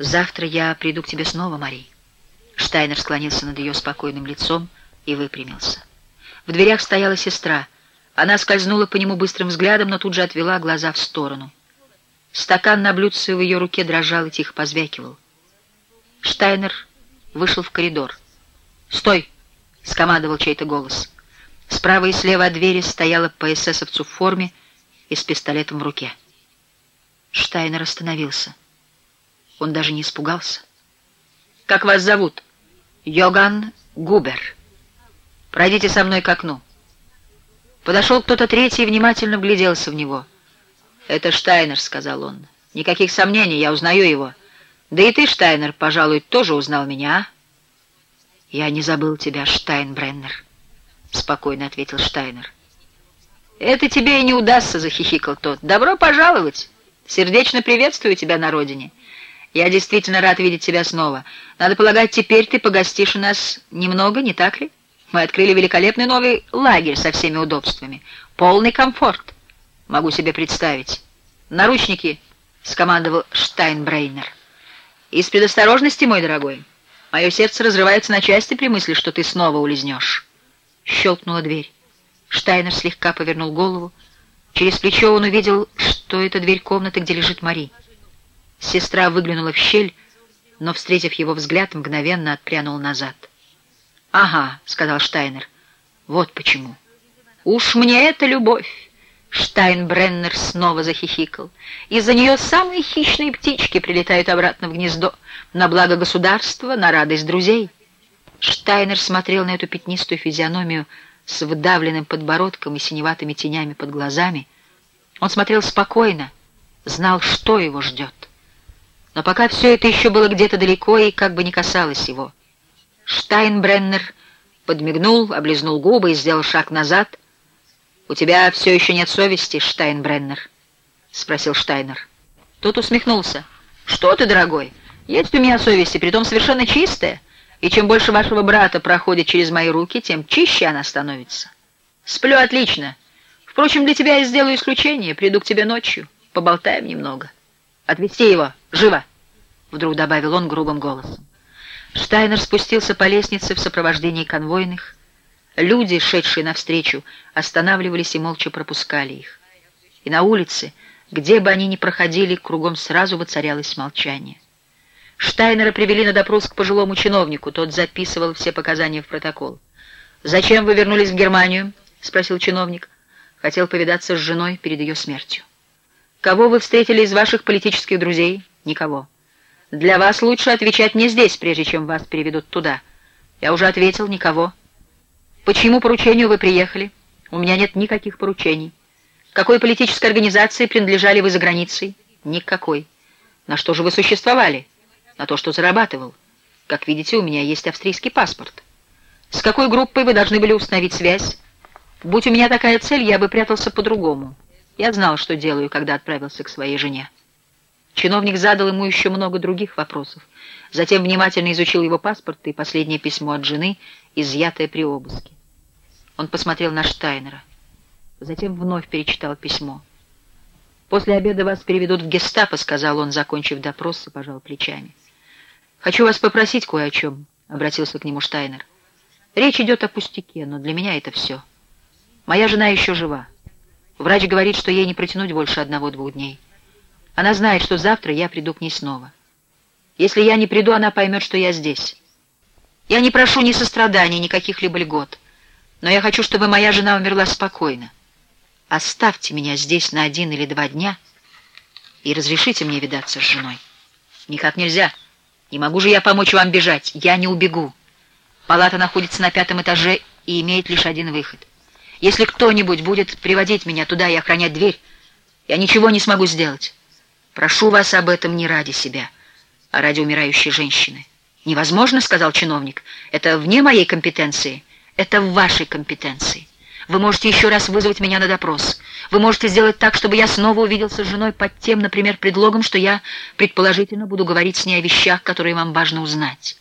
Завтра я приду к тебе снова, Мари. Штайнер склонился над ее спокойным лицом и выпрямился. В дверях стояла сестра. Она скользнула по нему быстрым взглядом, но тут же отвела глаза в сторону. Стакан на блюдце в ее руке дрожал и тихо позвякивал. Штайнер вышел в коридор. «Стой!» — скомандовал чей-то голос. Справа и слева от двери стояла по в форме и с пистолетом в руке. Штайнер остановился. Он даже не испугался. «Как вас зовут?» «Йоган Губер. Пройдите со мной к окну». Подошел кто-то третий и внимательно вгляделся в него. «Это Штайнер», — сказал он. «Никаких сомнений, я узнаю его. Да и ты, Штайнер, пожалуй, тоже узнал меня, а?» «Я не забыл тебя, Штайнбреннер», — спокойно ответил Штайнер. «Это тебе и не удастся», — захихикал тот. «Добро пожаловать! Сердечно приветствую тебя на родине. Я действительно рад видеть тебя снова. Надо полагать, теперь ты погостишь у нас немного, не так ли? Мы открыли великолепный новый лагерь со всеми удобствами. Полный комфорт. Могу себе представить. Наручники, — скомандовал Штайнбрейнер. Из предосторожности, мой дорогой. Мое сердце разрывается на части при мысли, что ты снова улизнешь. Щелкнула дверь. Штайнер слегка повернул голову. Через плечо он увидел, что это дверь комнаты, где лежит Мари. Сестра выглянула в щель, но, встретив его взгляд, мгновенно отпрянула назад. «Ага», — сказал Штайнер, — «вот почему». «Уж мне это любовь!» Штайнбреннер снова захихикал. «Из-за нее самые хищные птички прилетают обратно в гнездо, на благо государства, на радость друзей». Штайнер смотрел на эту пятнистую физиономию с выдавленным подбородком и синеватыми тенями под глазами. Он смотрел спокойно, знал, что его ждет. Но пока все это еще было где-то далеко и как бы не касалось его. Штайнбреннер подмигнул, облизнул губы и сделал шаг назад. «У тебя все еще нет совести, Штайнбреннер?» — спросил Штайнер. Тот усмехнулся. «Что ты, дорогой? Есть у меня совесть, и притом совершенно чистая. И чем больше вашего брата проходит через мои руки, тем чище она становится. Сплю отлично. Впрочем, для тебя я сделаю исключение. Приду к тебе ночью. Поболтаем немного». Отвезти его! Живо!» Вдруг добавил он грубым голосом. Штайнер спустился по лестнице в сопровождении конвойных. Люди, шедшие навстречу, останавливались и молча пропускали их. И на улице, где бы они ни проходили, кругом сразу воцарялось молчание. Штайнера привели на допрос к пожилому чиновнику, тот записывал все показания в протокол. «Зачем вы вернулись в Германию?» — спросил чиновник. Хотел повидаться с женой перед ее смертью. Кого вы встретили из ваших политических друзей? Никого. Для вас лучше отвечать не здесь, прежде чем вас переведут туда. Я уже ответил, никого. Почему поручению вы приехали? У меня нет никаких поручений. Какой политической организации принадлежали вы за границей? Никакой. На что же вы существовали? На то, что зарабатывал. Как видите, у меня есть австрийский паспорт. С какой группой вы должны были установить связь? Будь у меня такая цель, я бы прятался по-другому. Я знал, что делаю, когда отправился к своей жене. Чиновник задал ему еще много других вопросов. Затем внимательно изучил его паспорт и последнее письмо от жены, изъятое при обыске. Он посмотрел на Штайнера. Затем вновь перечитал письмо. «После обеда вас переведут в гестапо», — сказал он, закончив допрос и пожал плечами. «Хочу вас попросить кое о чем», — обратился к нему Штайнер. «Речь идет о пустяке, но для меня это все. Моя жена еще жива. Врач говорит, что ей не протянуть больше одного-двух дней. Она знает, что завтра я приду к ней снова. Если я не приду, она поймет, что я здесь. Я не прошу ни сострадания, ни каких-либо льгот, но я хочу, чтобы моя жена умерла спокойно. Оставьте меня здесь на один или два дня и разрешите мне видаться с женой. Никак нельзя. Не могу же я помочь вам бежать. Я не убегу. Палата находится на пятом этаже и имеет лишь один выход. Если кто-нибудь будет приводить меня туда и охранять дверь, я ничего не смогу сделать. Прошу вас об этом не ради себя, а ради умирающей женщины. «Невозможно», — сказал чиновник. «Это вне моей компетенции. Это в вашей компетенции. Вы можете еще раз вызвать меня на допрос. Вы можете сделать так, чтобы я снова увиделся с женой под тем, например, предлогом, что я, предположительно, буду говорить с ней о вещах, которые вам важно узнать».